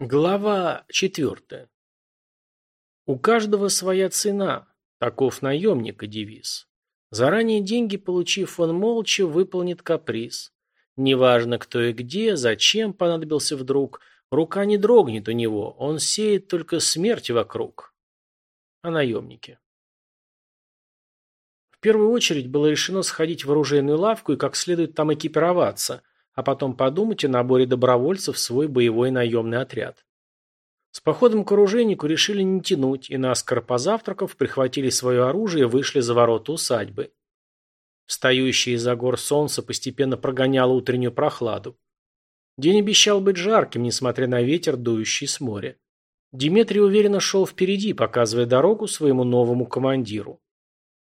Глава четвертая. У каждого своя цена, таков наемника девиз. Заранее деньги получив, он молча выполнит каприз. Неважно, кто и где, зачем понадобился вдруг, рука не дрогнет у него, он сеет только смерть вокруг. О наемнике. В первую очередь было решено сходить в оружейную лавку и как следует там экипироваться – а потом подумать о наборе добровольцев в свой боевой наемный отряд. С походом к оружейнику решили не тянуть, и наскоро позавтракав, прихватили свое оружие и вышли за ворота усадьбы. Встающее из-за гор солнце постепенно прогоняло утреннюю прохладу. День обещал быть жарким, несмотря на ветер, дующий с моря. Диметрий уверенно шел впереди, показывая дорогу своему новому командиру.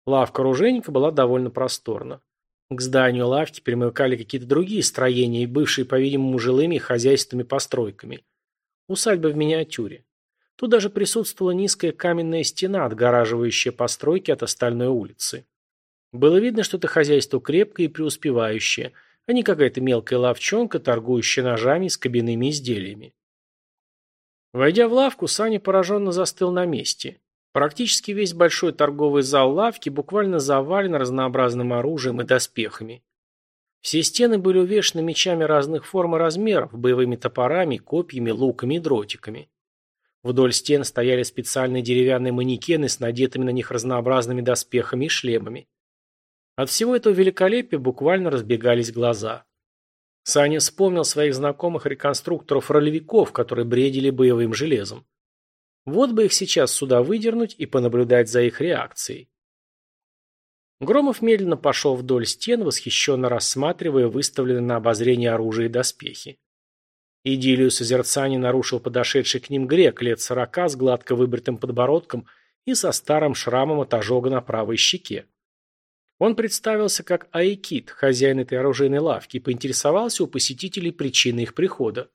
Лавка оружейника была довольно просторна. К зданию лавки примыкали какие-то другие строения, бывшие, по-видимому, жилыми хозяйственными постройками. Усадьба в миниатюре. Тут даже присутствовала низкая каменная стена, отгораживающая постройки от остальной улицы. Было видно, что это хозяйство крепкое и преуспевающее, а не какая-то мелкая лавчонка, торгующая ножами с кабинными изделиями. Войдя в лавку, Саня пораженно застыл на месте. Практически весь большой торговый зал лавки буквально завален разнообразным оружием и доспехами. Все стены были увешаны мечами разных форм и размеров, боевыми топорами, копьями, луками и дротиками. Вдоль стен стояли специальные деревянные манекены с надетыми на них разнообразными доспехами и шлемами. От всего этого великолепия буквально разбегались глаза. Саня вспомнил своих знакомых реконструкторов-ролевиков, которые бредили боевым железом. Вот бы их сейчас сюда выдернуть и понаблюдать за их реакцией. Громов медленно пошел вдоль стен, восхищенно рассматривая выставленные на обозрение оружие и доспехи. Идиллию созерцания нарушил подошедший к ним грек лет сорока с гладко выбритым подбородком и со старым шрамом от ожога на правой щеке. Он представился как Айкит, хозяин этой оружейной лавки, и поинтересовался у посетителей причиной их прихода.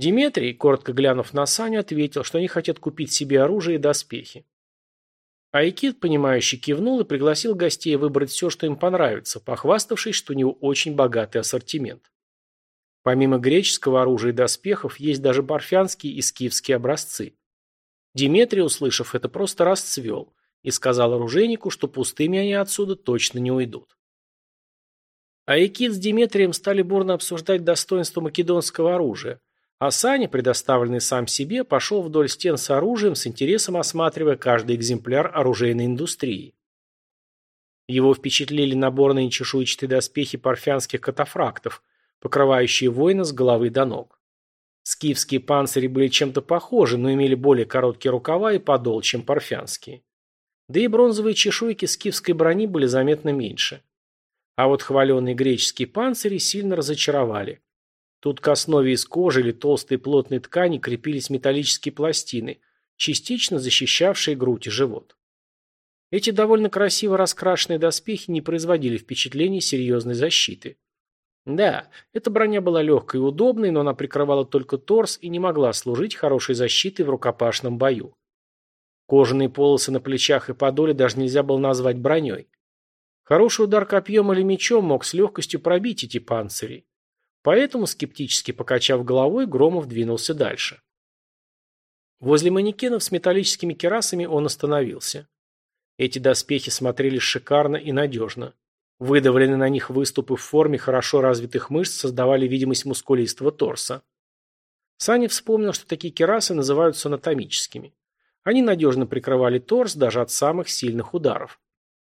Диметрий, коротко глянув на Саню, ответил, что они хотят купить себе оружие и доспехи. Айкид, понимающий, кивнул и пригласил гостей выбрать все, что им понравится, похваставшись, что у него очень богатый ассортимент. Помимо греческого оружия и доспехов, есть даже парфянские и скифские образцы. Диметрий, услышав это, просто расцвел и сказал оружейнику, что пустыми они отсюда точно не уйдут. Айкид с Диметрием стали бурно обсуждать достоинство македонского оружия, а Саня, предоставленный сам себе, пошел вдоль стен с оружием, с интересом осматривая каждый экземпляр оружейной индустрии. Его впечатлили наборные чешуйчатые доспехи парфянских катафрактов, покрывающие воина с головы до ног. Скифские панцири были чем-то похожи, но имели более короткие рукава и подол, чем парфянские. Да и бронзовые чешуйки скифской брони были заметно меньше. А вот хваленные греческие панцири сильно разочаровали. Тут к основе из кожи или толстой плотной ткани крепились металлические пластины, частично защищавшие грудь и живот. Эти довольно красиво раскрашенные доспехи не производили впечатления серьезной защиты. Да, эта броня была легкой и удобной, но она прикрывала только торс и не могла служить хорошей защитой в рукопашном бою. Кожаные полосы на плечах и подоле даже нельзя было назвать броней. Хороший удар копьем или мечом мог с легкостью пробить эти панцири. Поэтому, скептически покачав головой, Громов двинулся дальше. Возле манекенов с металлическими керасами он остановился. Эти доспехи смотрелись шикарно и надежно. Выдавленные на них выступы в форме хорошо развитых мышц создавали видимость мускулистого торса. Саня вспомнил, что такие керасы называются анатомическими. Они надежно прикрывали торс даже от самых сильных ударов.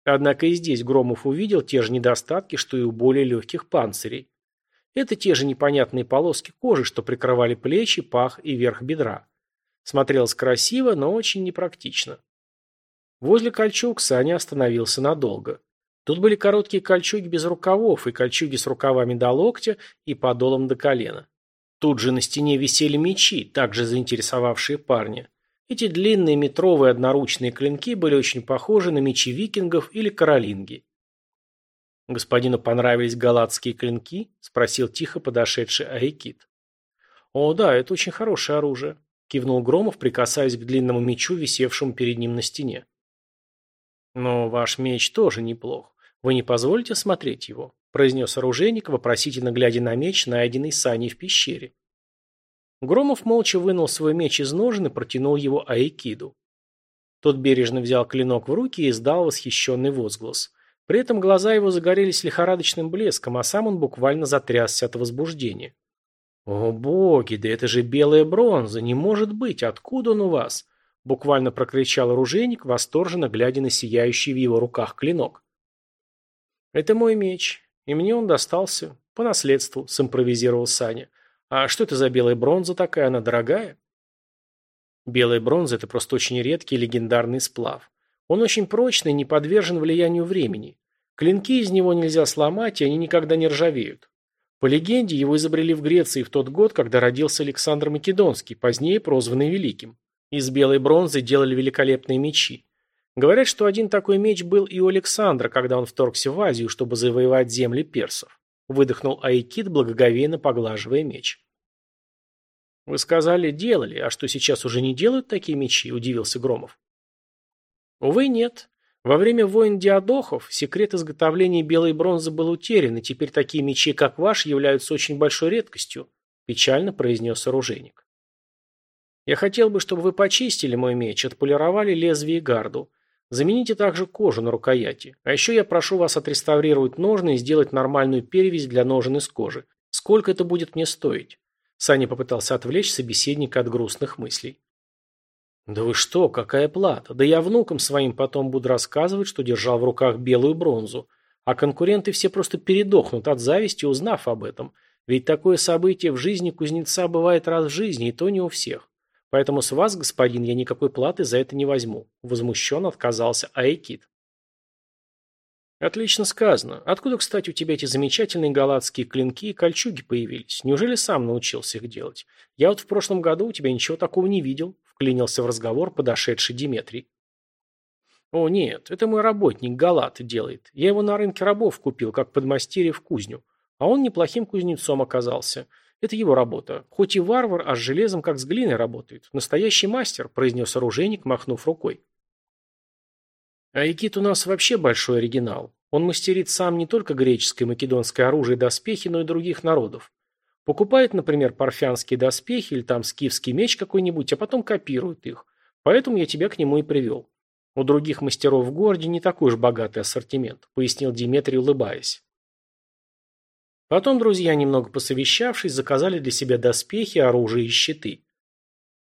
Однако и здесь Громов увидел те же недостатки, что и у более легких панцирей. Это те же непонятные полоски кожи, что прикрывали плечи, пах и верх бедра. Смотрелось красиво, но очень непрактично. Возле кольчуг Саня остановился надолго. Тут были короткие кольчуги без рукавов и кольчуги с рукавами до локтя и подолом до колена. Тут же на стене висели мечи, также заинтересовавшие парня. Эти длинные метровые одноручные клинки были очень похожи на мечи викингов или каролинги. «Господину понравились галатские клинки?» – спросил тихо подошедший Айкит. «О, да, это очень хорошее оружие», – кивнул Громов, прикасаясь к длинному мечу, висевшему перед ним на стене. «Но ваш меч тоже неплох. Вы не позволите смотреть его?» – произнес оружейник, вопросительно глядя на меч, найденный Саней в пещере. Громов молча вынул свой меч из ножен и протянул его Аикиду. Тот бережно взял клинок в руки и издал восхищенный возглас. При этом глаза его загорелись лихорадочным блеском, а сам он буквально затрясся от возбуждения. «О боги, да это же белая бронза! Не может быть! Откуда он у вас?» Буквально прокричал оружейник, восторженно глядя на сияющий в его руках клинок. «Это мой меч, и мне он достался по наследству», — симпровизировал Саня. «А что это за белая бронза такая? Она дорогая?» Белая бронза – это просто очень редкий легендарный сплав. Он очень прочный, не подвержен влиянию времени. Клинки из него нельзя сломать, и они никогда не ржавеют. По легенде, его изобрели в Греции в тот год, когда родился Александр Македонский, позднее прозванный Великим. Из белой бронзы делали великолепные мечи. Говорят, что один такой меч был и у Александра, когда он вторгся в Азию, чтобы завоевать земли персов. Выдохнул Айкид, благоговейно поглаживая меч. «Вы сказали, делали, а что сейчас уже не делают такие мечи?» – удивился Громов. Увы, нет. Во время войн диадохов секрет изготовления белой бронзы был утерян, и теперь такие мечи, как ваш, являются очень большой редкостью, печально произнес оружейник. Я хотел бы, чтобы вы почистили мой меч, отполировали лезвие и гарду. Замените также кожу на рукояти. А еще я прошу вас отреставрировать ножны и сделать нормальную перевязь для ножен из кожи. Сколько это будет мне стоить? Саня попытался отвлечь собеседника от грустных мыслей. «Да вы что, какая плата? Да я внукам своим потом буду рассказывать, что держал в руках белую бронзу. А конкуренты все просто передохнут от зависти, узнав об этом. Ведь такое событие в жизни кузнеца бывает раз в жизни, и то не у всех. Поэтому с вас, господин, я никакой платы за это не возьму», – возмущенно отказался Айкит. Отлично сказано. Откуда, кстати, у тебя эти замечательные галатские клинки и кольчуги появились? Неужели сам научился их делать? Я вот в прошлом году у тебя ничего такого не видел, вклинился в разговор подошедший Диметрий. О, нет, это мой работник Галат делает. Я его на рынке рабов купил, как подмастерье в кузню. А он неплохим кузнецом оказался. Это его работа. Хоть и варвар, а с железом, как с глиной работает. Настоящий мастер, произнес оружейник, махнув рукой. А Икит у нас вообще большой оригинал. Он мастерит сам не только греческое и македонское оружие и доспехи, но и других народов. Покупает, например, парфянские доспехи или там скифский меч какой-нибудь, а потом копирует их. Поэтому я тебя к нему и привел. У других мастеров в городе не такой уж богатый ассортимент, пояснил Диметрий, улыбаясь. Потом друзья, немного посовещавшись, заказали для себя доспехи, оружие и щиты.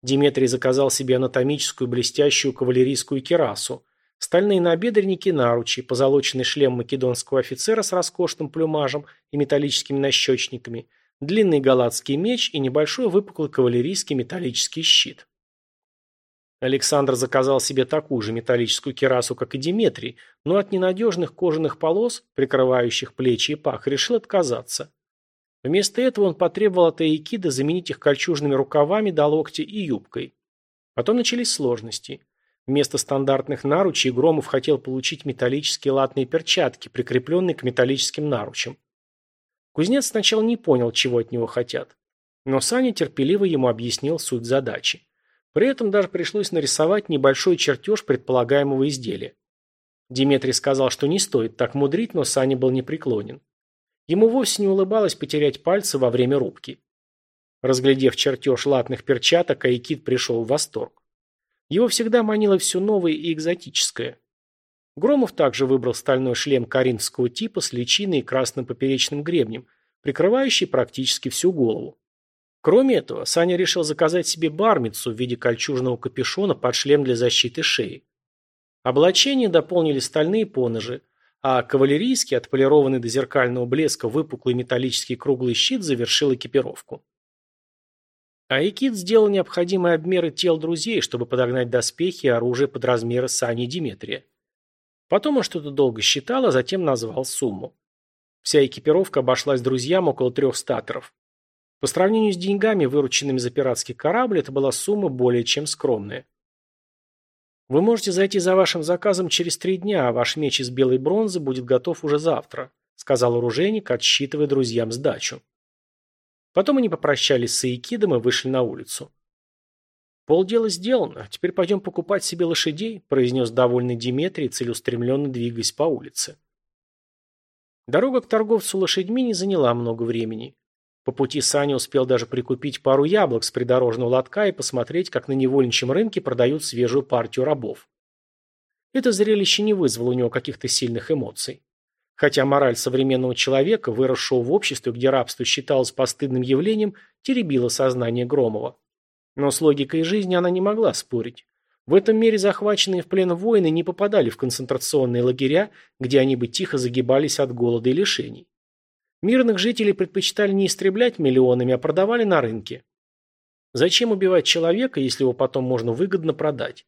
Диметрий заказал себе анатомическую блестящую кавалерийскую керасу, Стальные набедренники наручи, позолоченный шлем македонского офицера с роскошным плюмажем и металлическими нащечниками, длинный галатский меч и небольшой выпуклый кавалерийский металлический щит. Александр заказал себе такую же металлическую керасу, как и Диметрий, но от ненадежных кожаных полос, прикрывающих плечи и пах, решил отказаться. Вместо этого он потребовал от Эйкида заменить их кольчужными рукавами до локтя и юбкой. Потом начались сложности. Вместо стандартных наручей Громов хотел получить металлические латные перчатки, прикрепленные к металлическим наручам. Кузнец сначала не понял, чего от него хотят. Но Саня терпеливо ему объяснил суть задачи. При этом даже пришлось нарисовать небольшой чертеж предполагаемого изделия. Диметрий сказал, что не стоит так мудрить, но Саня был непреклонен. Ему вовсе не улыбалось потерять пальцы во время рубки. Разглядев чертеж латных перчаток, Айкит пришел в восторг. Его всегда манило все новое и экзотическое. Громов также выбрал стальной шлем коринфского типа с личиной и красным поперечным гребнем, прикрывающий практически всю голову. Кроме этого, Саня решил заказать себе бармицу в виде кольчужного капюшона под шлем для защиты шеи. Облачение дополнили стальные поножи, а кавалерийский, отполированный до зеркального блеска выпуклый металлический круглый щит завершил экипировку. Айкид сделал необходимые обмеры тел друзей, чтобы подогнать доспехи и оружие под размеры Сани и Диметрия. Потом он что-то долго считал, а затем назвал сумму. Вся экипировка обошлась друзьям около трех статоров. По сравнению с деньгами, вырученными за пиратский корабль, это была сумма более чем скромная. Вы можете зайти за вашим заказом через три дня, а ваш меч из белой бронзы будет готов уже завтра, сказал оружейник, отсчитывая друзьям сдачу. Потом они попрощались с Аикидом и вышли на улицу. «Полдела сделано, теперь пойдем покупать себе лошадей», произнес довольный Диметрий, целеустремленно двигаясь по улице. Дорога к торговцу лошадьми не заняла много времени. По пути Саня успел даже прикупить пару яблок с придорожного лотка и посмотреть, как на невольничьем рынке продают свежую партию рабов. Это зрелище не вызвало у него каких-то сильных эмоций. Хотя мораль современного человека, выросшего в обществе, где рабство считалось постыдным явлением, теребила сознание Громова. Но с логикой жизни она не могла спорить. В этом мире захваченные в плен воины не попадали в концентрационные лагеря, где они бы тихо загибались от голода и лишений. Мирных жителей предпочитали не истреблять миллионами, а продавали на рынке. Зачем убивать человека, если его потом можно выгодно продать?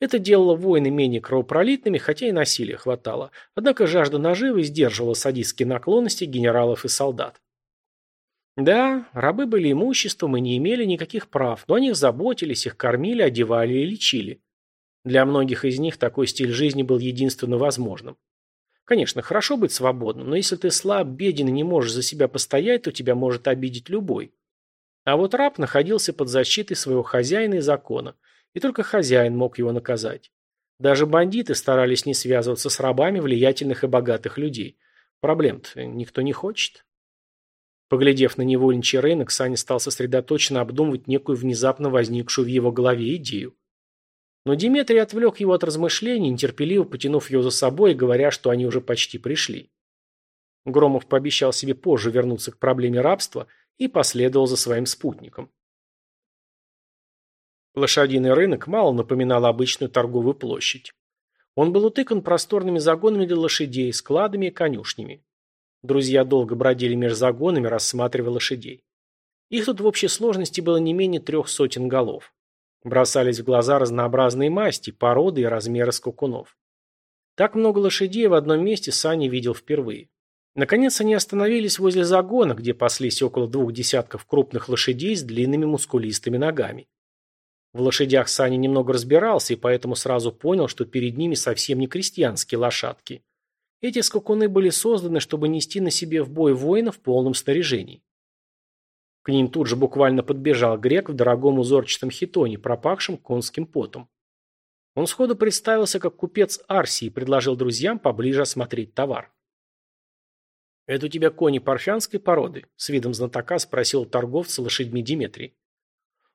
Это делало войны менее кровопролитными, хотя и насилия хватало. Однако жажда наживы сдерживала садистские наклонности генералов и солдат. Да, рабы были имуществом и не имели никаких прав, но о них заботились, их кормили, одевали и лечили. Для многих из них такой стиль жизни был единственно возможным. Конечно, хорошо быть свободным, но если ты слаб, беден и не можешь за себя постоять, то тебя может обидеть любой. А вот раб находился под защитой своего хозяина и закона, и только хозяин мог его наказать. Даже бандиты старались не связываться с рабами влиятельных и богатых людей. Проблем-то никто не хочет. Поглядев на невольничий рынок, Саня стал сосредоточенно обдумывать некую внезапно возникшую в его голове идею. Но Диметрий отвлек его от размышлений, нетерпеливо потянув ее за собой и говоря, что они уже почти пришли. Громов пообещал себе позже вернуться к проблеме рабства и последовал за своим спутником. Лошадиный рынок мало напоминал обычную торговую площадь. Он был утыкан просторными загонами для лошадей, складами и конюшнями. Друзья долго бродили между загонами, рассматривая лошадей. Их тут в общей сложности было не менее трех сотен голов. Бросались в глаза разнообразные масти, породы и размеры скакунов. Так много лошадей в одном месте Саня видел впервые. Наконец они остановились возле загона, где паслись около двух десятков крупных лошадей с длинными мускулистыми ногами. В лошадях Саня немного разбирался и поэтому сразу понял, что перед ними совсем не крестьянские лошадки. Эти скакуны были созданы, чтобы нести на себе в бой воина в полном снаряжении. К ним тут же буквально подбежал грек в дорогом узорчатом хитоне, пропахшем конским потом. Он сходу представился как купец Арсии и предложил друзьям поближе осмотреть товар. «Это у тебя кони парфянской породы?» – с видом знатока спросил торговца лошадьми Диметрий.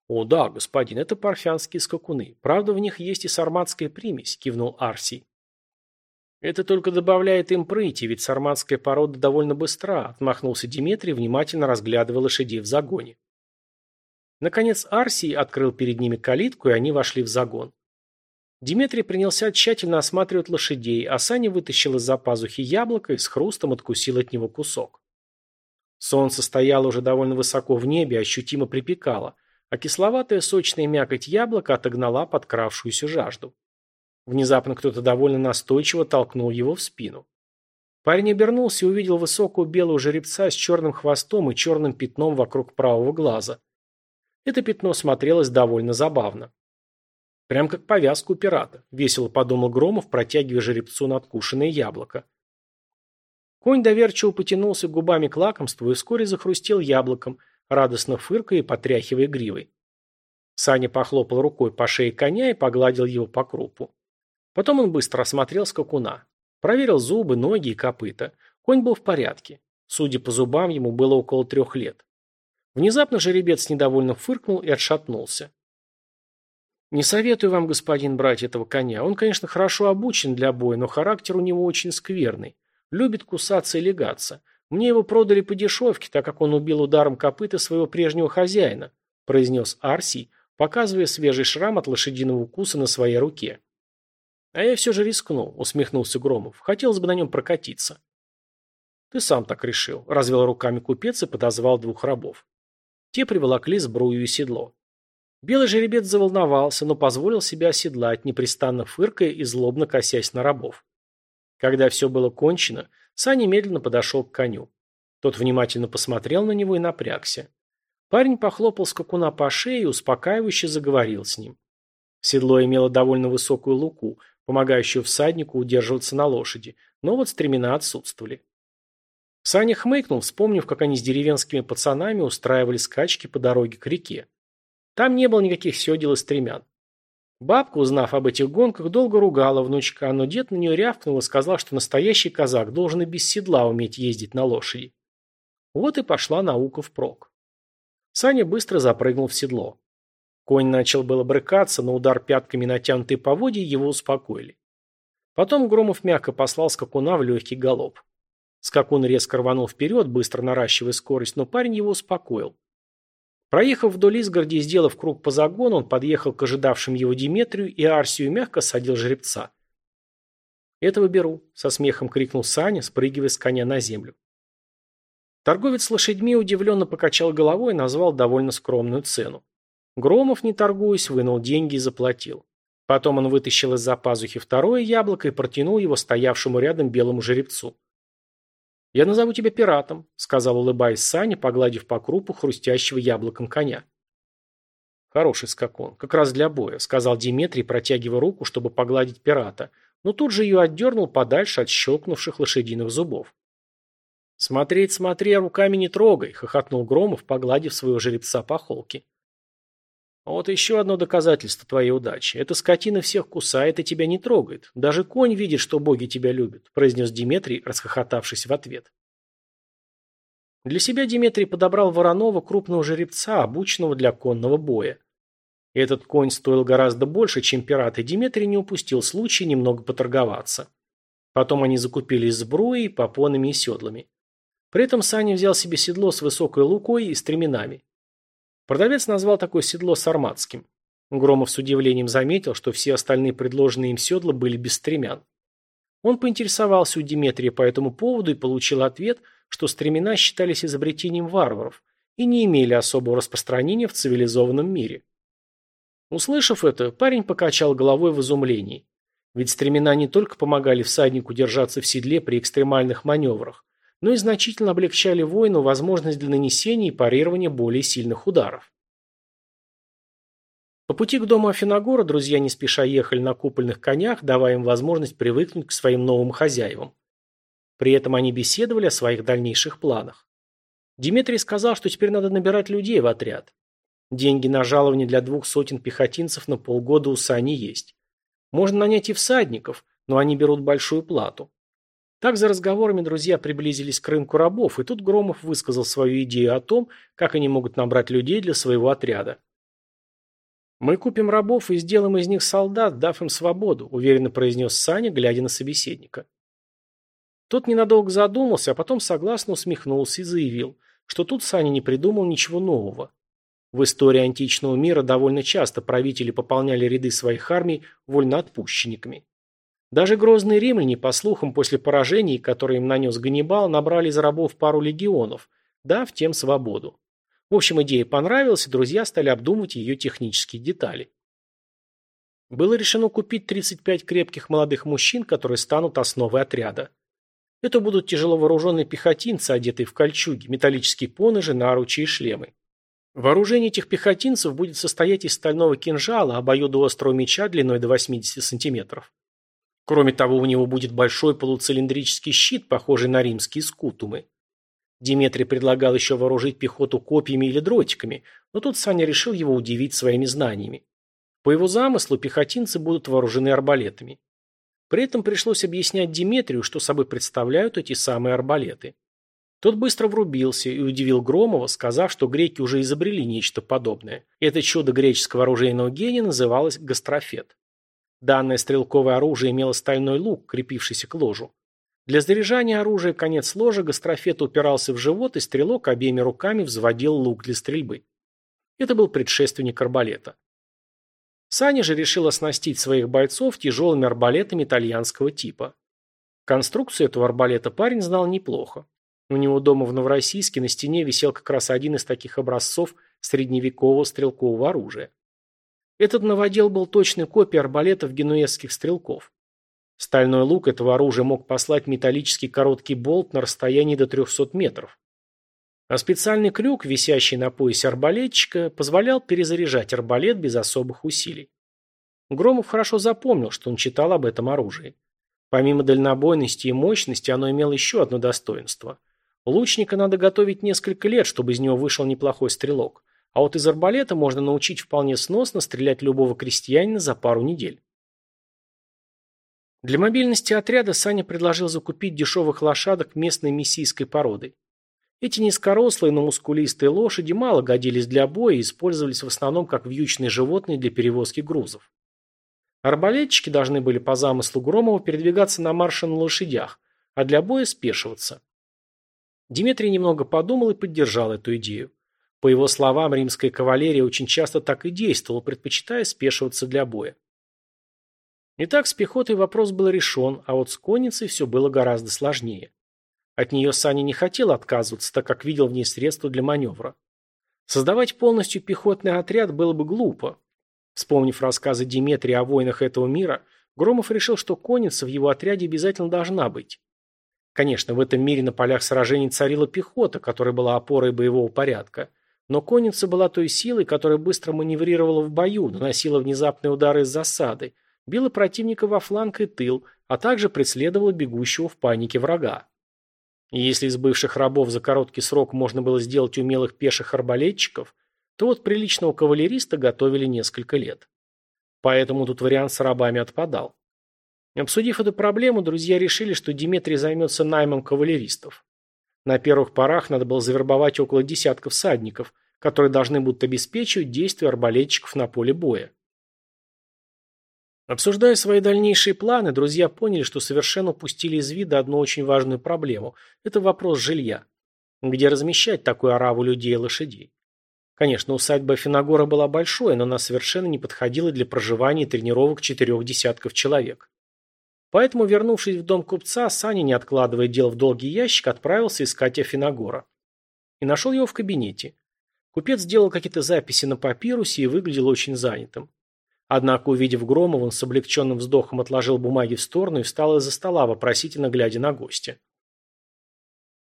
«О да, господин, это парфянские скакуны. Правда, в них есть и сарматская примесь», – кивнул Арсий. «Это только добавляет им прыти, ведь сарматская порода довольно быстра», – отмахнулся Дмитрий, внимательно разглядывая лошадей в загоне. Наконец Арсий открыл перед ними калитку, и они вошли в загон. Дмитрий принялся тщательно осматривать лошадей, а Саня вытащил из-за пазухи яблоко и с хрустом откусил от него кусок. Солнце стояло уже довольно высоко в небе, ощутимо припекало, а кисловатая сочная мякоть яблока отогнала подкравшуюся жажду. Внезапно кто-то довольно настойчиво толкнул его в спину. Парень обернулся и увидел высокого белого жеребца с черным хвостом и черным пятном вокруг правого глаза. Это пятно смотрелось довольно забавно. Прям как повязка у пирата, весело подумал Громов, протягивая жеребцу надкушенное яблоко. Конь доверчиво потянулся губами к лакомству и вскоре захрустел яблоком, радостно фыркая и потряхивая гривой. Саня похлопал рукой по шее коня и погладил его по крупу. Потом он быстро осмотрел скакуна. Проверил зубы, ноги и копыта. Конь был в порядке. Судя по зубам, ему было около трех лет. Внезапно жеребец недовольно фыркнул и отшатнулся. «Не советую вам, господин, брать этого коня. Он, конечно, хорошо обучен для боя, но характер у него очень скверный. Любит кусаться и легаться. Мне его продали по дешевке, так как он убил ударом копыта своего прежнего хозяина», произнес Арсий, показывая свежий шрам от лошадиного укуса на своей руке. «А я все же рискнул», — усмехнулся Громов. «Хотелось бы на нем прокатиться». «Ты сам так решил», — развел руками купец и подозвал двух рабов. Те приволокли сбрую и седло. Белый жеребец заволновался, но позволил себя оседлать, непрестанно фыркая и злобно косясь на рабов. Когда все было кончено, Саня медленно подошел к коню. Тот внимательно посмотрел на него и напрягся. Парень похлопал скакуна по шее и успокаивающе заговорил с ним. Седло имело довольно высокую луку, помогающую всаднику удерживаться на лошади, но вот стремена отсутствовали. Саня хмыкнул, вспомнив, как они с деревенскими пацанами устраивали скачки по дороге к реке. Там не было никаких седел и стремян. Бабка, узнав об этих гонках, долго ругала внучка, но дед на нее рявкнул и сказал, что настоящий казак должен и без седла уметь ездить на лошади. Вот и пошла наука впрок. Саня быстро запрыгнул в седло. Конь начал было брыкаться, но удар пятками натянутой поводья его успокоили. Потом Громов мягко послал скакуна в легкий галоп. Скакун резко рванул вперед, быстро наращивая скорость, но парень его успокоил. Проехав вдоль изгороди и сделав круг по загону, он подъехал к ожидавшим его Диметрию и Арсию мягко садил жеребца. «Этого беру», — со смехом крикнул Саня, спрыгивая с коня на землю. Торговец лошадьми удивленно покачал головой и назвал довольно скромную цену. Громов, не торгуясь, вынул деньги и заплатил. Потом он вытащил из-за пазухи второе яблоко и протянул его стоявшему рядом белому жеребцу. «Я назову тебя пиратом», — сказал, улыбаясь Саня, погладив по крупу хрустящего яблоком коня. «Хороший скакон, как раз для боя», — сказал Диметрий, протягивая руку, чтобы погладить пирата, но тут же ее отдернул подальше от щелкнувших лошадиных зубов. «Смотреть, смотри, а руками не трогай», — хохотнул Громов, погладив своего жеребца по холке. Вот еще одно доказательство твоей удачи. Эта скотина всех кусает и тебя не трогает. Даже конь видит, что боги тебя любят, произнес Диметрий, расхохотавшись в ответ. Для себя Диметрий подобрал Воронова крупного жеребца, обученного для конного боя. Этот конь стоил гораздо больше, чем пират, и Диметрий не упустил случая немного поторговаться. Потом они закупились сбруей, попонами и седлами. При этом Саня взял себе седло с высокой лукой и стременами. Продавец назвал такое седло сарматским. Громов с удивлением заметил, что все остальные предложенные им седла были без стремян. Он поинтересовался у Диметрия по этому поводу и получил ответ, что стремена считались изобретением варваров и не имели особого распространения в цивилизованном мире. Услышав это, парень покачал головой в изумлении. Ведь стремена не только помогали всаднику держаться в седле при экстремальных маневрах, но и значительно облегчали воину возможность для нанесения и парирования более сильных ударов. По пути к дому Афиногора друзья не спеша ехали на купольных конях, давая им возможность привыкнуть к своим новым хозяевам. При этом они беседовали о своих дальнейших планах. Дмитрий сказал, что теперь надо набирать людей в отряд. Деньги на жалование для двух сотен пехотинцев на полгода у Сани есть. Можно нанять и всадников, но они берут большую плату. Так за разговорами друзья приблизились к рынку рабов, и тут Громов высказал свою идею о том, как они могут набрать людей для своего отряда. «Мы купим рабов и сделаем из них солдат, дав им свободу», уверенно произнес Саня, глядя на собеседника. Тот ненадолго задумался, а потом согласно усмехнулся и заявил, что тут Саня не придумал ничего нового. В истории античного мира довольно часто правители пополняли ряды своих армий вольноотпущенниками. Даже грозные римляне, по слухам, после поражений, которые им нанес Ганнибал, набрали из рабов пару легионов, дав тем свободу. В общем, идея понравилась, и друзья стали обдумывать ее технические детали. Было решено купить 35 крепких молодых мужчин, которые станут основой отряда. Это будут тяжело вооруженные пехотинцы, одетые в кольчуги, металлические поножи, наручи и шлемы. Вооружение этих пехотинцев будет состоять из стального кинжала, обоюдоострого меча длиной до 80 сантиметров. Кроме того, у него будет большой полуцилиндрический щит, похожий на римские скутумы. Диметрий предлагал еще вооружить пехоту копьями или дротиками, но тут Саня решил его удивить своими знаниями. По его замыслу, пехотинцы будут вооружены арбалетами. При этом пришлось объяснять Диметрию, что собой представляют эти самые арбалеты. Тот быстро врубился и удивил Громова, сказав, что греки уже изобрели нечто подобное. Это чудо греческого оружейного гения называлось гастрофет. Данное стрелковое оружие имело стальной лук, крепившийся к ложу. Для заряжания оружия конец ложа гастрофет упирался в живот, и стрелок обеими руками взводил лук для стрельбы. Это был предшественник арбалета. Саня же решил оснастить своих бойцов тяжелыми арбалетами итальянского типа. Конструкцию этого арбалета парень знал неплохо. У него дома в Новороссийске на стене висел как раз один из таких образцов средневекового стрелкового оружия. Этот новодел был точной копией арбалетов генуэзских стрелков. Стальной лук этого оружия мог послать металлический короткий болт на расстоянии до 300 метров. А специальный крюк, висящий на поясе арбалетчика, позволял перезаряжать арбалет без особых усилий. Громов хорошо запомнил, что он читал об этом оружии. Помимо дальнобойности и мощности, оно имело еще одно достоинство. Лучника надо готовить несколько лет, чтобы из него вышел неплохой стрелок. А вот из арбалета можно научить вполне сносно стрелять любого крестьянина за пару недель. Для мобильности отряда Саня предложил закупить дешевых лошадок местной мессийской породы. Эти низкорослые, но мускулистые лошади мало годились для боя и использовались в основном как вьючные животные для перевозки грузов. Арбалетчики должны были по замыслу Громова передвигаться на марше на лошадях, а для боя спешиваться. Дмитрий немного подумал и поддержал эту идею. По его словам, римская кавалерия очень часто так и действовала, предпочитая спешиваться для боя. Итак, с пехотой вопрос был решен, а вот с конницей все было гораздо сложнее. От нее Саня не хотел отказываться, так как видел в ней средства для маневра. Создавать полностью пехотный отряд было бы глупо. Вспомнив рассказы Диметрия о войнах этого мира, Громов решил, что конница в его отряде обязательно должна быть. Конечно, в этом мире на полях сражений царила пехота, которая была опорой боевого порядка. Но конница была той силой, которая быстро маневрировала в бою, наносила внезапные удары из засады, била противника во фланг и тыл, а также преследовала бегущего в панике врага. И если из бывших рабов за короткий срок можно было сделать умелых пеших арбалетчиков, то вот приличного кавалериста готовили несколько лет. Поэтому тут вариант с рабами отпадал. Обсудив эту проблему, друзья решили, что Дмитрий займется наймом кавалеристов. На первых порах надо было завербовать около десятка всадников, которые должны будут обеспечивать действия арбалетчиков на поле боя. Обсуждая свои дальнейшие планы, друзья поняли, что совершенно упустили из вида одну очень важную проблему – это вопрос жилья. Где размещать такую ораву людей и лошадей? Конечно, усадьба Финогора была большой, но она совершенно не подходила для проживания и тренировок четырех десятков человек. Поэтому, вернувшись в дом купца, Саня, не откладывая дел в долгий ящик, отправился искать Афиногора. И нашел его в кабинете. Купец сделал какие-то записи на папирусе и выглядел очень занятым. Однако, увидев Громова, он с облегченным вздохом отложил бумаги в сторону и встал из-за стола, вопросительно глядя на гостя.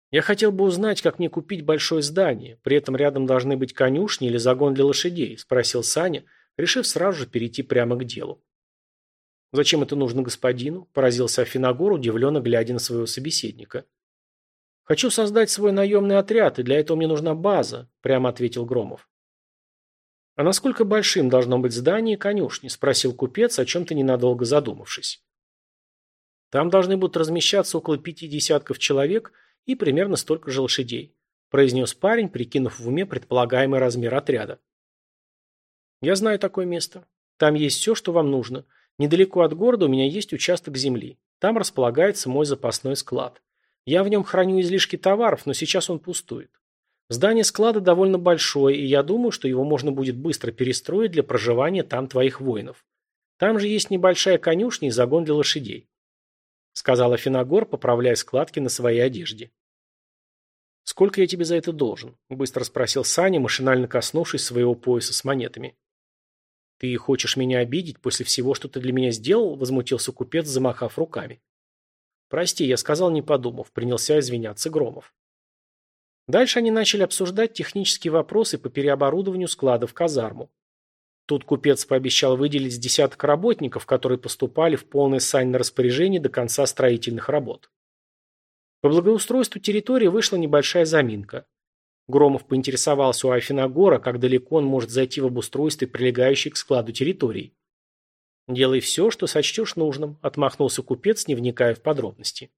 «Я хотел бы узнать, как мне купить большое здание. При этом рядом должны быть конюшни или загон для лошадей», – спросил Саня, решив сразу же перейти прямо к делу. «Зачем это нужно господину?» – поразился Афиногор, удивленно глядя на своего собеседника. «Хочу создать свой наемный отряд, и для этого мне нужна база», – прямо ответил Громов. «А насколько большим должно быть здание и конюшни?» – спросил купец, о чем-то ненадолго задумавшись. «Там должны будут размещаться около пяти десятков человек и примерно столько же лошадей», – произнес парень, прикинув в уме предполагаемый размер отряда. «Я знаю такое место. Там есть все, что вам нужно. Недалеко от города у меня есть участок земли. Там располагается мой запасной склад. Я в нем храню излишки товаров, но сейчас он пустует. Здание склада довольно большое, и я думаю, что его можно будет быстро перестроить для проживания там твоих воинов. Там же есть небольшая конюшня и загон для лошадей», — сказал Афиногор, поправляя складки на своей одежде. «Сколько я тебе за это должен?» — быстро спросил Саня, машинально коснувшись своего пояса с монетами. «Ты хочешь меня обидеть после всего, что ты для меня сделал?» — возмутился купец, замахав руками. «Прости, я сказал, не подумав», — принялся извиняться Громов. Дальше они начали обсуждать технические вопросы по переоборудованию склада в казарму. Тут купец пообещал выделить десяток работников, которые поступали в полное Сань распоряжение до конца строительных работ. По благоустройству территории вышла небольшая заминка. Громов поинтересовался у Афиногора, как далеко он может зайти в обустройстве прилегающей к складу территории. «Делай все, что сочтешь нужным», – отмахнулся купец, не вникая в подробности.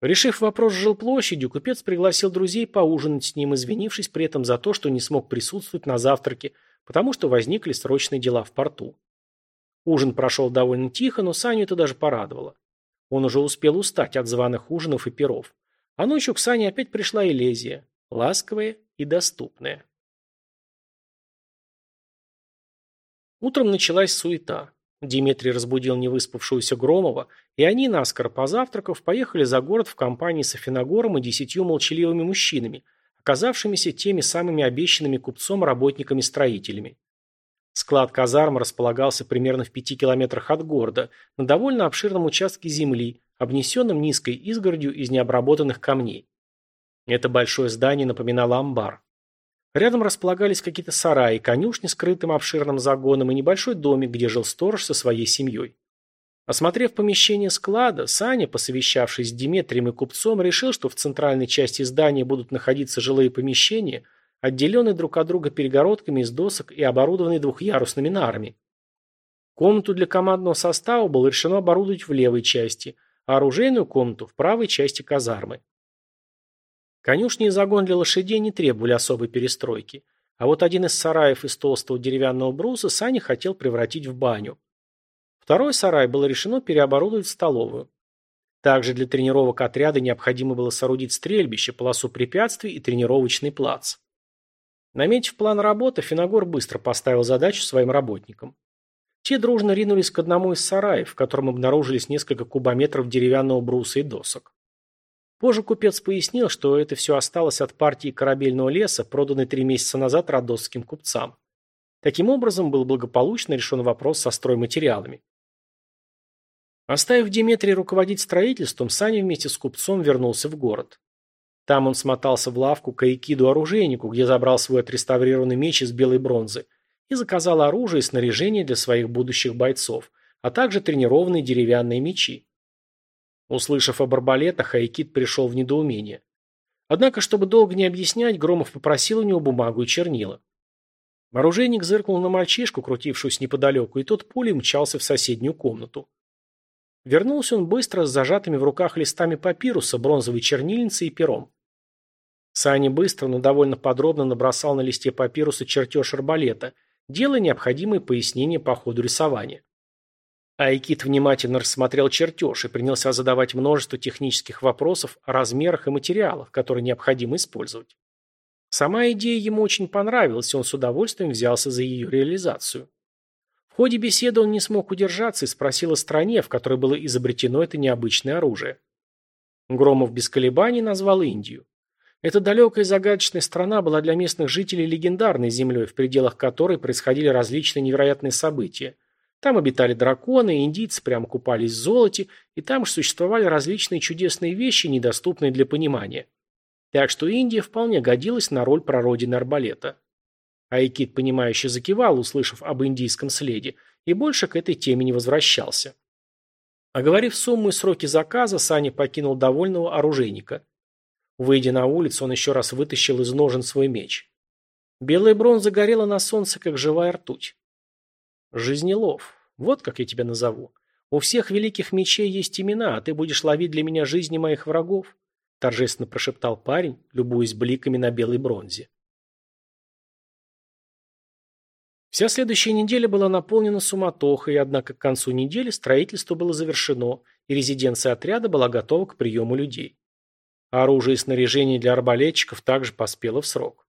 Решив вопрос с жилплощадью, купец пригласил друзей поужинать с ним, извинившись при этом за то, что не смог присутствовать на завтраке, потому что возникли срочные дела в порту. Ужин прошел довольно тихо, но Саню это даже порадовало. Он уже успел устать от званых ужинов и перов. А ночью к Сане опять пришла Элезия, ласковая и доступная. Утром началась суета. Дмитрий разбудил невыспавшуюся Громова, и они, наскоро позавтракав, поехали за город в компании с Афиногором и десятью молчаливыми мужчинами, оказавшимися теми самыми обещанными купцом работниками-строителями. Склад казарм располагался примерно в пяти километрах от города, на довольно обширном участке земли, обнесенном низкой изгородью из необработанных камней. Это большое здание напоминало амбар. Рядом располагались какие-то сараи, конюшни с крытым обширным загоном и небольшой домик, где жил сторож со своей семьей. Осмотрев помещение склада, Саня, посовещавшись с Диметрием и купцом, решил, что в центральной части здания будут находиться жилые помещения, отделенные друг от друга перегородками из досок и оборудованные двухъярусными нарами. Комнату для командного состава было решено оборудовать в левой части, а оружейную комнату в правой части казармы. Конюшни и загон для лошадей не требовали особой перестройки, а вот один из сараев из толстого деревянного бруса Саня хотел превратить в баню. Второй сарай было решено переоборудовать в столовую. Также для тренировок отряда необходимо было соорудить стрельбище, полосу препятствий и тренировочный плац. Наметив план работы, Финогор быстро поставил задачу своим работникам. Те дружно ринулись к одному из сараев, в котором обнаружились несколько кубометров деревянного бруса и досок. Позже купец пояснил, что это все осталось от партии корабельного леса, проданной три месяца назад родосским купцам. Таким образом, был благополучно решен вопрос со стройматериалами. Оставив Диметрия руководить строительством, Саня вместе с купцом вернулся в город. Там он смотался в лавку к Айкиду-оружейнику, где забрал свой отреставрированный меч из белой бронзы и заказал оружие и снаряжение для своих будущих бойцов, а также тренированные деревянные мечи. Услышав об арбалетах, Айкид пришел в недоумение. Однако, чтобы долго не объяснять, Громов попросил у него бумагу и чернила. Оружейник зыркнул на мальчишку, крутившуюся неподалеку, и тот пулей мчался в соседнюю комнату. Вернулся он быстро с зажатыми в руках листами папируса, бронзовой чернильницей и пером. Саня быстро, но довольно подробно набросал на листе папируса чертеж арбалета, делая необходимые пояснения по ходу рисования. Айкит внимательно рассмотрел чертеж и принялся задавать множество технических вопросов о размерах и материалах, которые необходимо использовать. Сама идея ему очень понравилась, и он с удовольствием взялся за ее реализацию. В ходе беседы он не смог удержаться и спросил о стране, в которой было изобретено это необычное оружие. Громов без колебаний назвал Индию. Эта далекая и загадочная страна была для местных жителей легендарной землей, в пределах которой происходили различные невероятные события. Там обитали драконы, индийцы прямо купались в золоте, и там же существовали различные чудесные вещи, недоступные для понимания. Так что Индия вполне годилась на роль прародины арбалета. Айкит, понимающе закивал, услышав об индийском следе, и больше к этой теме не возвращался. Оговорив сумму и сроки заказа, Саня покинул довольного оружейника. Выйдя на улицу, он еще раз вытащил из ножен свой меч. Белая бронза горела на солнце, как живая ртуть. Жизнелов, вот как я тебя назову. У всех великих мечей есть имена, а ты будешь ловить для меня жизни моих врагов, торжественно прошептал парень, любуясь бликами на белой бронзе. Вся следующая неделя была наполнена суматохой, однако к концу недели строительство было завершено, и резиденция отряда была готова к приему людей. Оружие и снаряжение для арбалетчиков также поспело в срок.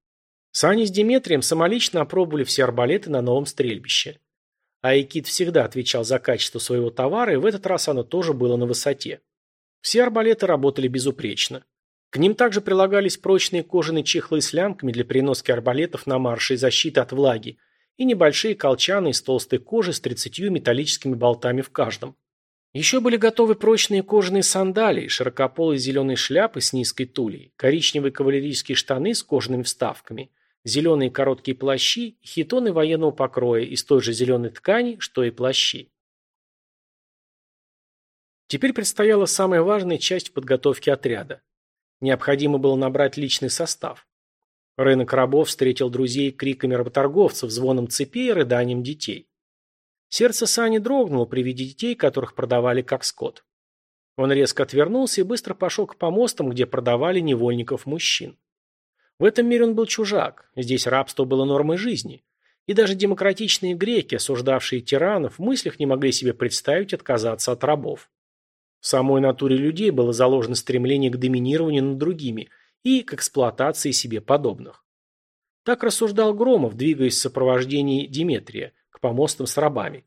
Сани с Диметрием самолично опробовали все арбалеты на новом стрельбище. Айкит всегда отвечал за качество своего товара, и в этот раз оно тоже было на высоте. Все арбалеты работали безупречно. К ним также прилагались прочные кожаные чехлы с лямками для переноски арбалетов на марше и защиты от влаги, и небольшие колчаны из толстой кожи с 30 металлическими болтами в каждом. Еще были готовы прочные кожаные сандалии, широкополые зеленые шляпы с низкой тулей, коричневые кавалерийские штаны с кожаными вставками, зеленые короткие плащи хитоны военного покроя из той же зеленой ткани, что и плащи. Теперь предстояла самая важная часть в подготовке отряда. Необходимо было набрать личный состав. Рынок рабов встретил друзей криками работорговцев, звоном цепей и рыданием детей. Сердце Сани дрогнуло при виде детей, которых продавали как скот. Он резко отвернулся и быстро пошел к помостам, где продавали невольников мужчин. В этом мире он был чужак, здесь рабство было нормой жизни. И даже демократичные греки, осуждавшие тиранов, в мыслях не могли себе представить отказаться от рабов. В самой натуре людей было заложено стремление к доминированию над другими – и к эксплуатации себе подобных. Так рассуждал Громов, двигаясь в сопровождении Диметрия к помостам с рабами.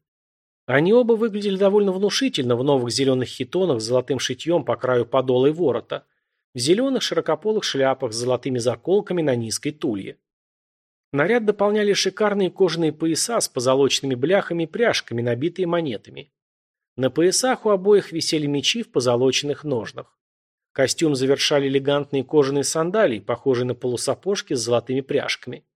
Они оба выглядели довольно внушительно в новых зеленых хитонах с золотым шитьем по краю подола и ворота, в зеленых широкополых шляпах с золотыми заколками на низкой тулье. Наряд дополняли шикарные кожаные пояса с позолоченными бляхами и пряжками, набитые монетами. На поясах у обоих висели мечи в позолоченных ножнах. Костюм завершали элегантные кожаные сандалии, похожие на полусапожки с золотыми пряжками.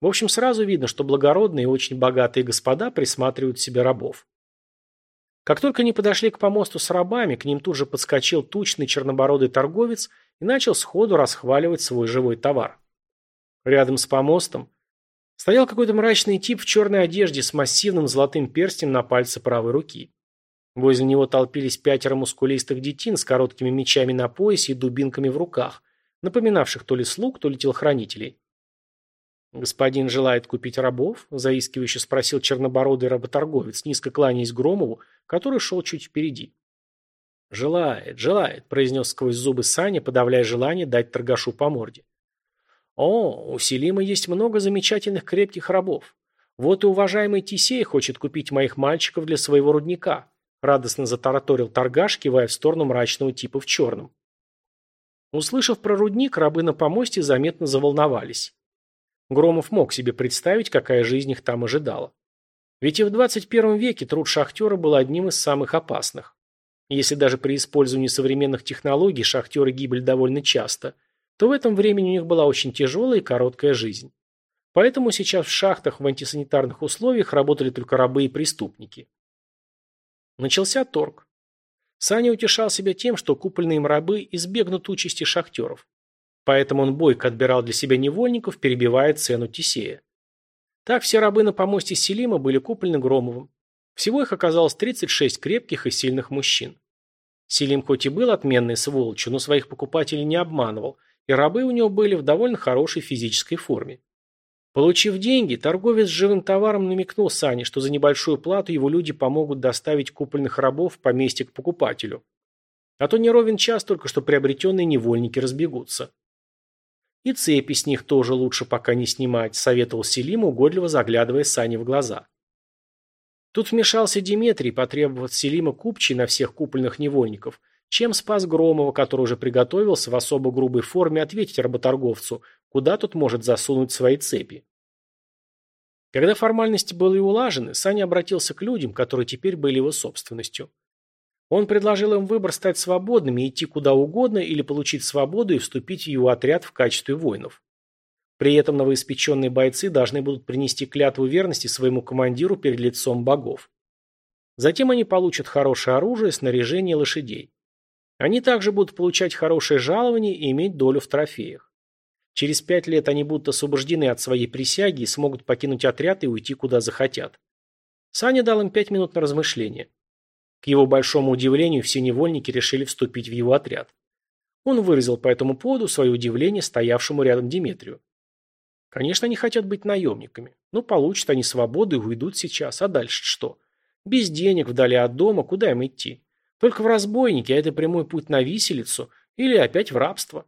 В общем, сразу видно, что благородные и очень богатые господа присматривают себе рабов. Как только они подошли к помосту с рабами, к ним тут же подскочил тучный чернобородый торговец и начал сходу расхваливать свой живой товар. Рядом с помостом стоял какой-то мрачный тип в черной одежде с массивным золотым перстнем на пальце правой руки. Возле него толпились пятеро мускулистых детин с короткими мечами на поясе и дубинками в руках, напоминавших то ли слуг, то ли телохранителей. «Господин желает купить рабов?» – заискивающе спросил чернобородый работорговец, низко кланяясь Громову, который шел чуть впереди. «Желает, желает», – произнес сквозь зубы Саня, подавляя желание дать торгашу по морде. «О, у Селима есть много замечательных крепких рабов. Вот и уважаемый Тисей хочет купить моих мальчиков для своего рудника», – радостно затараторил торгаш, кивая в сторону мрачного типа в черном. Услышав про рудник, рабы на помосте заметно заволновались. Громов мог себе представить, какая жизнь их там ожидала. Ведь и в 21 веке труд шахтера был одним из самых опасных. Если даже при использовании современных технологий шахтеры гибли довольно часто, то в этом времени у них была очень тяжелая и короткая жизнь. Поэтому сейчас в шахтах в антисанитарных условиях работали только рабы и преступники. Начался торг. Саня утешал себя тем, что купольные им рабы избегнут участи шахтеров. Поэтому он бойко отбирал для себя невольников, перебивая цену Тесея. Так все рабы на помосте Селима были куплены Громовым. Всего их оказалось 36 крепких и сильных мужчин. Селим хоть и был отменной сволочью, но своих покупателей не обманывал, и рабы у него были в довольно хорошей физической форме. Получив деньги, торговец с живым товаром намекнул Сане, что за небольшую плату его люди помогут доставить купольных рабов в поместье к покупателю. А то не ровен час только что приобретенные невольники разбегутся. И цепи с них тоже лучше пока не снимать, советовал Селим, угодливо заглядывая Сане в глаза. Тут вмешался Диметрий, потребовав от Селима купчий на всех купольных невольников, чем спас Громова, который уже приготовился в особо грубой форме ответить работорговцу, куда тот может засунуть свои цепи. Когда формальности были улажены, Саня обратился к людям, которые теперь были его собственностью. Он предложил им выбор стать свободными, идти куда угодно или получить свободу и вступить в его отряд в качестве воинов. При этом новоиспеченные бойцы должны будут принести клятву верности своему командиру перед лицом богов. Затем они получат хорошее оружие, снаряжение лошадей. Они также будут получать хорошее жалование и иметь долю в трофеях. Через пять лет они будут освобождены от своей присяги и смогут покинуть отряд и уйти куда захотят. Саня дал им пять минут на размышление. К его большому удивлению, все невольники решили вступить в его отряд. Он выразил по этому поводу свое удивление стоявшему рядом Диметрию. Конечно, они хотят быть наемниками. Но получат они свободу и уйдут сейчас. А дальше что? Без денег, вдали от дома, куда им идти? Только в разбойники, а это прямой путь на виселицу или опять в рабство.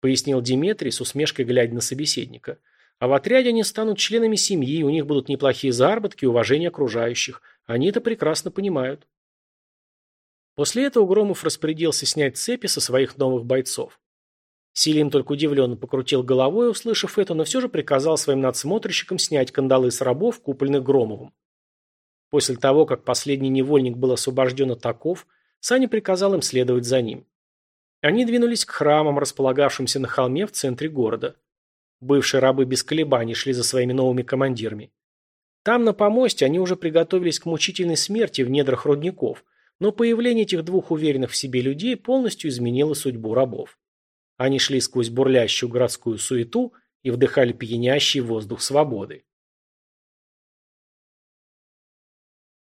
Пояснил Диметрий с усмешкой глядя на собеседника. А в отряде они станут членами семьи, у них будут неплохие заработки и уважение окружающих. Они это прекрасно понимают. После этого Громов распорядился снять цепи со своих новых бойцов. Силим только удивленно покрутил головой, услышав это, но все же приказал своим надсмотрщикам снять кандалы с рабов, купленных Громовым. После того, как последний невольник был освобожден от оков, Саня приказал им следовать за ним. Они двинулись к храмам, располагавшимся на холме в центре города. Бывшие рабы без колебаний шли за своими новыми командирами. Там, на помосте, они уже приготовились к мучительной смерти в недрах рудников, но появление этих двух уверенных в себе людей полностью изменило судьбу рабов. Они шли сквозь бурлящую городскую суету и вдыхали пьянящий воздух свободы.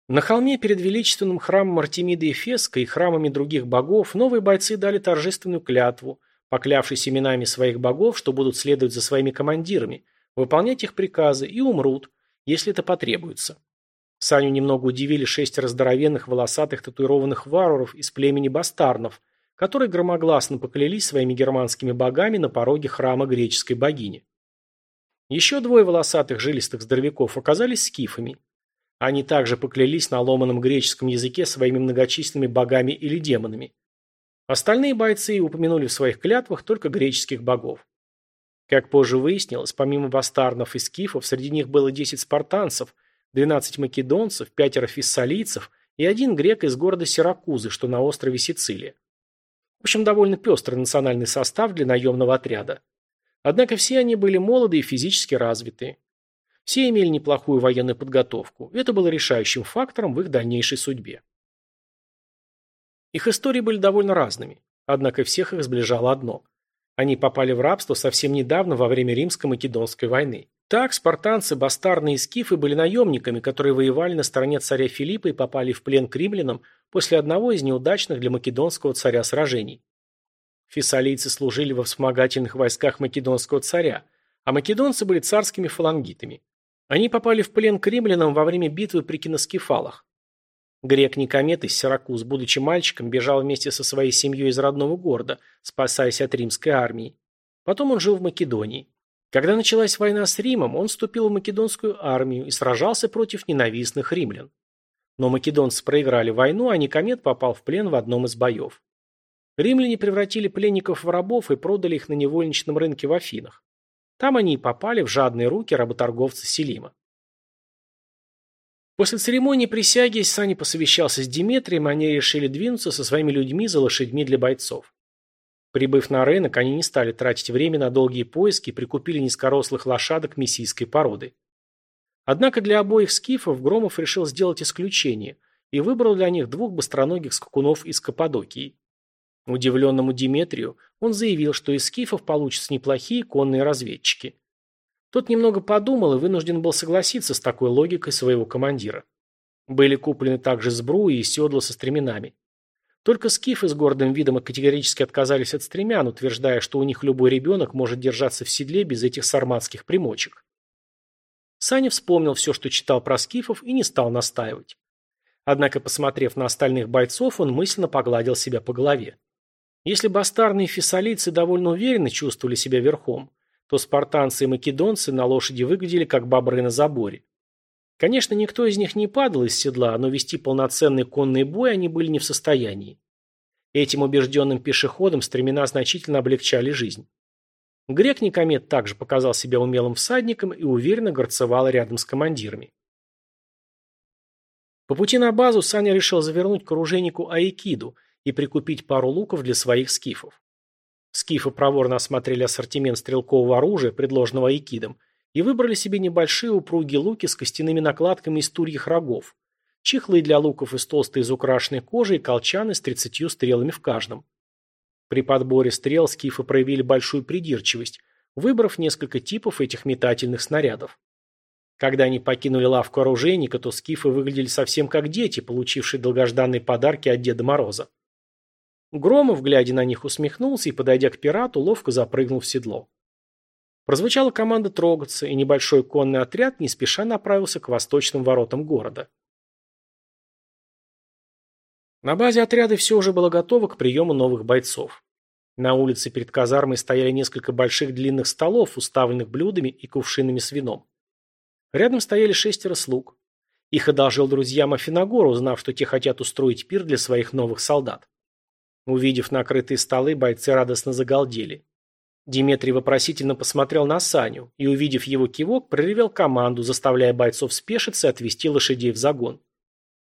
На холме перед величественным храмом Артемиды Эфеска и храмами других богов новые бойцы дали торжественную клятву, поклявшись именами своих богов, что будут следовать за своими командирами, выполнять их приказы и умрут, если это потребуется. Саню немного удивили шесть здоровенных волосатых татуированных варваров из племени бастарнов, которые громогласно поклялись своими германскими богами на пороге храма греческой богини. Еще двое волосатых жилистых здоровяков оказались скифами. Они также поклялись на ломаном греческом языке своими многочисленными богами или демонами. Остальные бойцы упомянули в своих клятвах только греческих богов. Как позже выяснилось, помимо бастарнов и скифов, среди них было 10 спартанцев, 12 македонцев, 5 фессалийцев и один грек из города Сиракузы, что на острове Сицилия. В общем, довольно пестрый национальный состав для наемного отряда. Однако все они были молоды и физически развитые. Все имели неплохую военную подготовку. Это было решающим фактором в их дальнейшей судьбе. Их истории были довольно разными, однако всех их сближало одно. Они попали в рабство совсем недавно во время Римско-Македонской войны. Так, спартанцы, бастарные и скифы были наемниками, которые воевали на стороне царя Филиппа и попали в плен к римлянам после одного из неудачных для македонского царя сражений. Фессалийцы служили во вспомогательных войсках македонского царя, а македонцы были царскими фалангитами. Они попали в плен к римлянам во время битвы при Киноскефалах. Грек Никомет из Сиракуз, будучи мальчиком, бежал вместе со своей семьей из родного города, спасаясь от римской армии. Потом он жил в Македонии. Когда началась война с Римом, он вступил в македонскую армию и сражался против ненавистных римлян. Но македонцы проиграли войну, а Никомет попал в плен в одном из боев. Римляне превратили пленников в рабов и продали их на невольничном рынке в Афинах. Там они и попали в жадные руки работорговца Селима. После церемонии присяги Сани посовещался с Диметрием, и они решили двинуться со своими людьми за лошадьми для бойцов. Прибыв на рынок, они не стали тратить время на долгие поиски и прикупили низкорослых лошадок мессийской породы. Однако для обоих скифов Громов решил сделать исключение и выбрал для них двух быстроногих скакунов из Каппадокии. Удивленному Диметрию он заявил, что из скифов получатся неплохие конные разведчики. Тот немного подумал и вынужден был согласиться с такой логикой своего командира. Были куплены также сбруи и седла со стременами. Только скифы с гордым видом категорически отказались от стремян, утверждая, что у них любой ребенок может держаться в седле без этих сарматских примочек. Саня вспомнил все, что читал про скифов, и не стал настаивать. Однако, посмотрев на остальных бойцов, он мысленно погладил себя по голове. Если бастарные фессалийцы довольно уверенно чувствовали себя верхом, то спартанцы и македонцы на лошади выглядели как бобры на заборе. Конечно, никто из них не падал из седла, но вести полноценный конный бой они были не в состоянии. Этим убежденным пешеходам стремена значительно облегчали жизнь. Грек Никомет также показал себя умелым всадником и уверенно горцевал рядом с командирами. По пути на базу Саня решил завернуть к оружейнику Аикиду и прикупить пару луков для своих скифов. Скифы проворно осмотрели ассортимент стрелкового оружия, предложенного Айкидом, и выбрали себе небольшие упругие луки с костяными накладками из турьих рогов, чехлы для луков из толстой изукрашенной кожи и колчаны с тридцатью стрелами в каждом. При подборе стрел скифы проявили большую придирчивость, выбрав несколько типов этих метательных снарядов. Когда они покинули лавку оружейника, то скифы выглядели совсем как дети, получившие долгожданные подарки от Деда Мороза. Громов, глядя на них, усмехнулся и, подойдя к пирату, ловко запрыгнул в седло. Прозвучала команда трогаться, и небольшой конный отряд не спеша направился к восточным воротам города. На базе отряда все уже было готово к приему новых бойцов. На улице перед казармой стояли несколько больших длинных столов, уставленных блюдами и кувшинами с вином. Рядом стояли шестеро слуг. Их одолжил друзьям Афиногор, узнав, что те хотят устроить пир для своих новых солдат. Увидев накрытые столы, бойцы радостно загалдели. Диметрий вопросительно посмотрел на Саню и, увидев его кивок, проревел команду, заставляя бойцов спешиться и отвести лошадей в загон.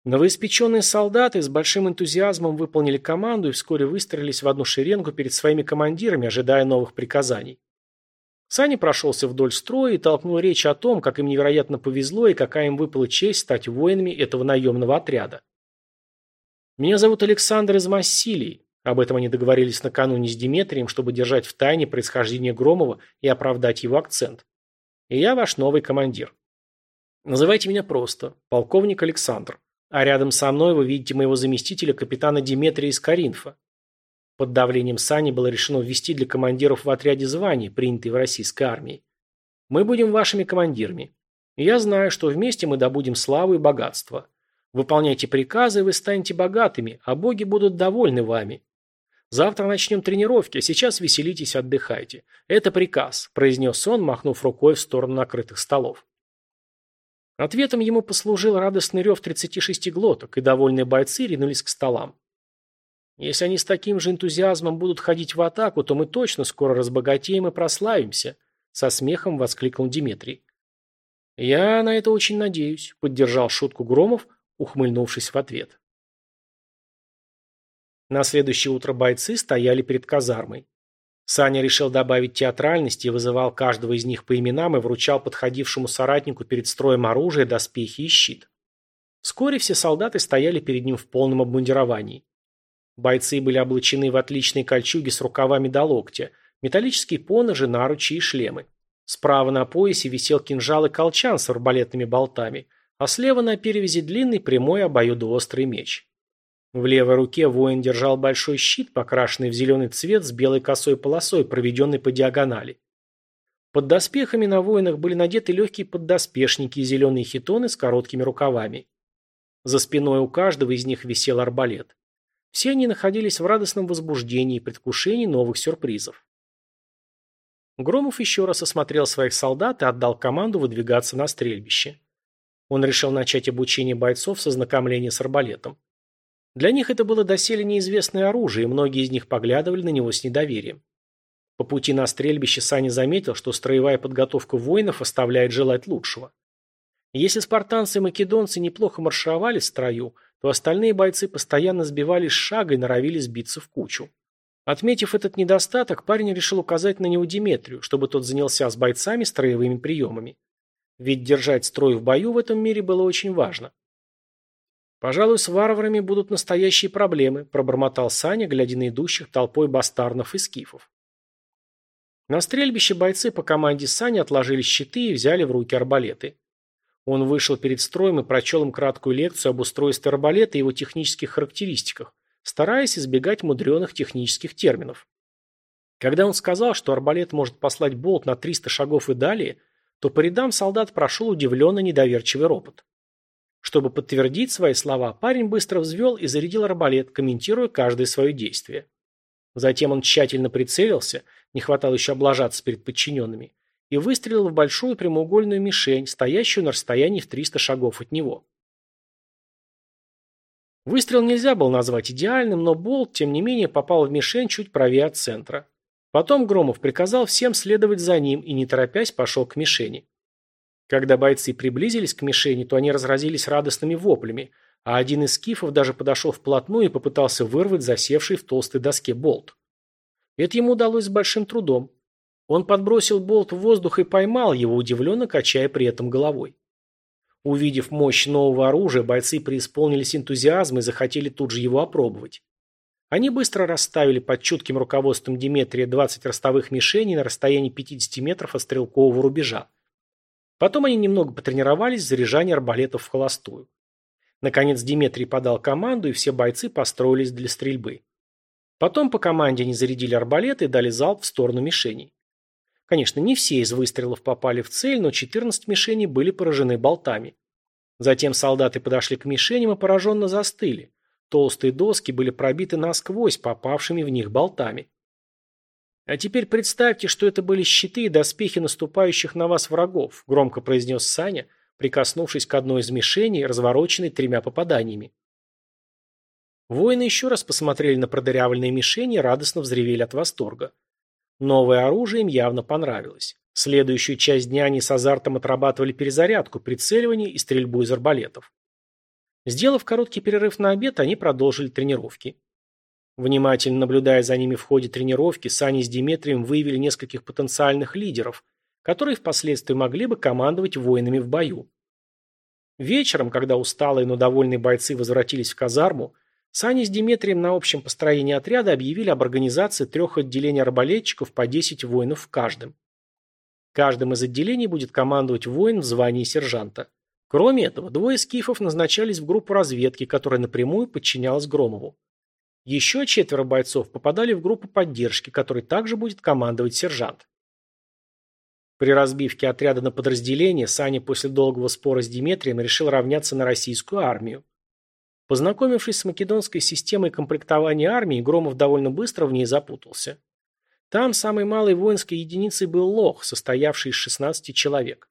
Новоиспеченные солдаты с большим энтузиазмом выполнили команду и вскоре выстроились в одну шеренгу перед своими командирами, ожидая новых приказаний. Саня прошелся вдоль строя и толкнул речь о том, как им невероятно повезло и какая им выпала честь стать воинами этого наемного отряда. «Меня зовут Александр из Массилии. Об этом они договорились накануне с Диметрием, чтобы держать в тайне происхождение Громова и оправдать его акцент. И я ваш новый командир. Называйте меня просто, полковник Александр. А рядом со мной вы видите моего заместителя, капитана Диметрия из Каринфа. Под давлением Сани было решено ввести для командиров в отряде звания, принятые в российской армии. Мы будем вашими командирами. Я знаю, что вместе мы добудем славу и богатство. Выполняйте приказы, вы станете богатыми, а боги будут довольны вами. Завтра начнем тренировки, а сейчас веселитесь, отдыхайте. Это приказ», – произнес он, махнув рукой в сторону накрытых столов. Ответом ему послужил радостный рев 36 глоток, и довольные бойцы ринулись к столам. «Если они с таким же энтузиазмом будут ходить в атаку, то мы точно скоро разбогатеем и прославимся», – со смехом воскликнул Дмитрий. «Я на это очень надеюсь», – поддержал шутку Громов, ухмыльнувшись в ответ. На следующее утро бойцы стояли перед казармой. Саня решил добавить театральности и вызывал каждого из них по именам и вручал подходившему соратнику перед строем оружие, доспехи и щит. Вскоре все солдаты стояли перед ним в полном обмундировании. Бойцы были облачены в отличные кольчуги с рукавами до локтя, металлические поножи, наручи и шлемы. Справа на поясе висел кинжал и колчан с арбалетными болтами, а слева на перевязи длинный прямой обоюдоострый меч. В левой руке воин держал большой щит, покрашенный в зеленый цвет с белой косой полосой, проведенной по диагонали. Под доспехами на воинах были надеты легкие поддоспешники и зеленые хитоны с короткими рукавами. За спиной у каждого из них висел арбалет. Все они находились в радостном возбуждении и предвкушении новых сюрпризов. Громов еще раз осмотрел своих солдат и отдал команду выдвигаться на стрельбище. Он решил начать обучение бойцов с ознакомления с арбалетом. Для них это было доселе неизвестное оружие, и многие из них поглядывали на него с недоверием. По пути на стрельбище Саня заметил, что строевая подготовка воинов оставляет желать лучшего. Если спартанцы и македонцы неплохо маршировали в строю, то остальные бойцы постоянно сбивались с шага и норовили сбиться в кучу. Отметив этот недостаток, парень решил указать на него Диметрию, чтобы тот занялся с бойцами строевыми приемами. Ведь держать строй в бою в этом мире было очень важно. «Пожалуй, с варварами будут настоящие проблемы», – пробормотал Саня, глядя на идущих толпой бастарнов и скифов. На стрельбище бойцы по команде Сани отложили щиты и взяли в руки арбалеты. Он вышел перед строем и прочел им краткую лекцию об устройстве арбалета и его технических характеристиках, стараясь избегать мудреных технических терминов. Когда он сказал, что арбалет может послать болт на 300 шагов и далее, то по рядам солдат прошел удивленно недоверчивый ропот. Чтобы подтвердить свои слова, парень быстро взвел и зарядил арбалет, комментируя каждое свое действие. Затем он тщательно прицелился, не хватало еще облажаться перед подчиненными, и выстрелил в большую прямоугольную мишень, стоящую на расстоянии в 300 шагов от него. Выстрел нельзя было назвать идеальным, но болт, тем не менее, попал в мишень чуть правее от центра. Потом Громов приказал всем следовать за ним и, не торопясь, пошел к мишени. Когда бойцы приблизились к мишени, то они разразились радостными воплями, а один из скифов даже подошел вплотную и попытался вырвать засевший в толстой доске болт. Это ему удалось с большим трудом. Он подбросил болт в воздух и поймал его, удивленно качая при этом головой. Увидев мощь нового оружия, бойцы преисполнились энтузиазма и захотели тут же его опробовать. Они быстро расставили под чутким руководством Диметрия 20 ростовых мишеней на расстоянии 50 метров от стрелкового рубежа. Потом они немного потренировались в заряжании арбалетов в холостую. Наконец Диметрий подал команду, и все бойцы построились для стрельбы. Потом по команде они зарядили арбалеты и дали залп в сторону мишеней. Конечно, не все из выстрелов попали в цель, но 14 мишеней были поражены болтами. Затем солдаты подошли к мишеням и пораженно застыли. Толстые доски были пробиты насквозь попавшими в них болтами. «А теперь представьте, что это были щиты и доспехи наступающих на вас врагов», громко произнес Саня, прикоснувшись к одной из мишеней, развороченной тремя попаданиями. Воины еще раз посмотрели на продырявленные мишени и радостно взревели от восторга. Новое оружие им явно понравилось. Следующую часть дня они с азартом отрабатывали перезарядку, прицеливание и стрельбу из арбалетов. Сделав короткий перерыв на обед, они продолжили тренировки. Внимательно наблюдая за ними в ходе тренировки, Сани с Диметрием выявили нескольких потенциальных лидеров, которые впоследствии могли бы командовать воинами в бою. Вечером, когда усталые, но довольные бойцы возвратились в казарму, Сани с Диметрием на общем построении отряда объявили об организации трех отделений арбалетчиков по 10 воинов в каждом. Каждым из отделений будет командовать воин в звании сержанта. Кроме этого, двое скифов назначались в группу разведки, которая напрямую подчинялась Громову. Еще четверо бойцов попадали в группу поддержки, которой также будет командовать сержант. При разбивке отряда на подразделения Саня после долгого спора с Диметрием решил равняться на российскую армию. Познакомившись с македонской системой комплектования армии, Громов довольно быстро в ней запутался. Там самой малой воинской единицей был лох, состоявший из 16 человек.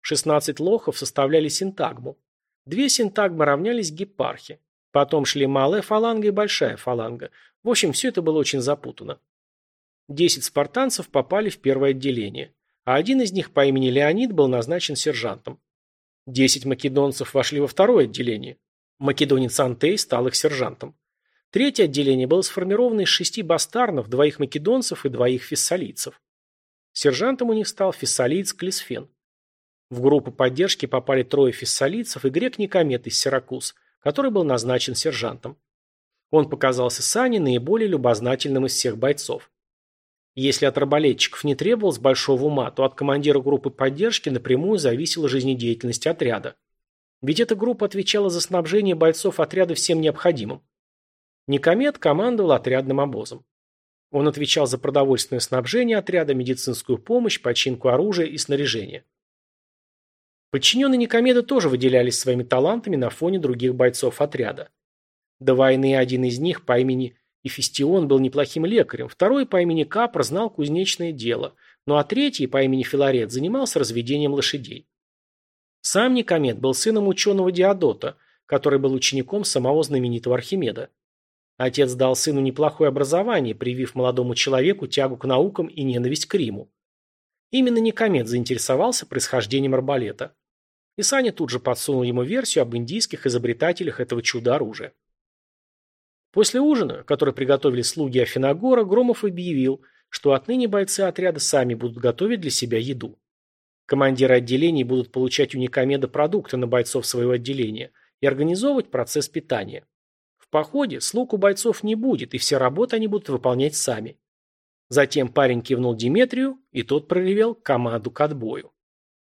16 лохов составляли синтагму. Две синтагмы равнялись гепархе. Потом шли малая фаланга и большая фаланга. В общем, все это было очень запутано. Десять спартанцев попали в первое отделение, а один из них по имени Леонид был назначен сержантом. Десять македонцев вошли во второе отделение. Македонец Антей стал их сержантом. Третье отделение было сформировано из шести бастарнов, двоих македонцев и двоих фессалийцев. Сержантом у них стал фессалиец Клисфен. В группу поддержки попали трое фессалийцев и грек Никомет из Сиракуз, который был назначен сержантом. Он показался Сане наиболее любознательным из всех бойцов. Если от арбалетчиков не требовалось большого ума, то от командира группы поддержки напрямую зависела жизнедеятельность отряда. Ведь эта группа отвечала за снабжение бойцов отряда всем необходимым. Никомед командовал отрядным обозом. Он отвечал за продовольственное снабжение отряда, медицинскую помощь, починку оружия и снаряжения. Подчиненные Никомеда тоже выделялись своими талантами на фоне других бойцов отряда. До войны один из них по имени Ифестион был неплохим лекарем, второй по имени Капр знал кузнечное дело, ну а третий по имени Филарет занимался разведением лошадей. Сам Никомед был сыном ученого Диодота, который был учеником самого знаменитого Архимеда. Отец дал сыну неплохое образование, привив молодому человеку тягу к наукам и ненависть к Риму. Именно Никомед заинтересовался происхождением арбалета. И Саня тут же подсунул ему версию об индийских изобретателях этого чуда-оружия. После ужина, который приготовили слуги Афиногора, Громов объявил, что отныне бойцы отряда сами будут готовить для себя еду. Командиры отделений будут получать у Никомеда продукты на бойцов своего отделения и организовывать процесс питания походе слуг у бойцов не будет, и все работы они будут выполнять сами. Затем парень кивнул Диметрию, и тот проревел команду к отбою.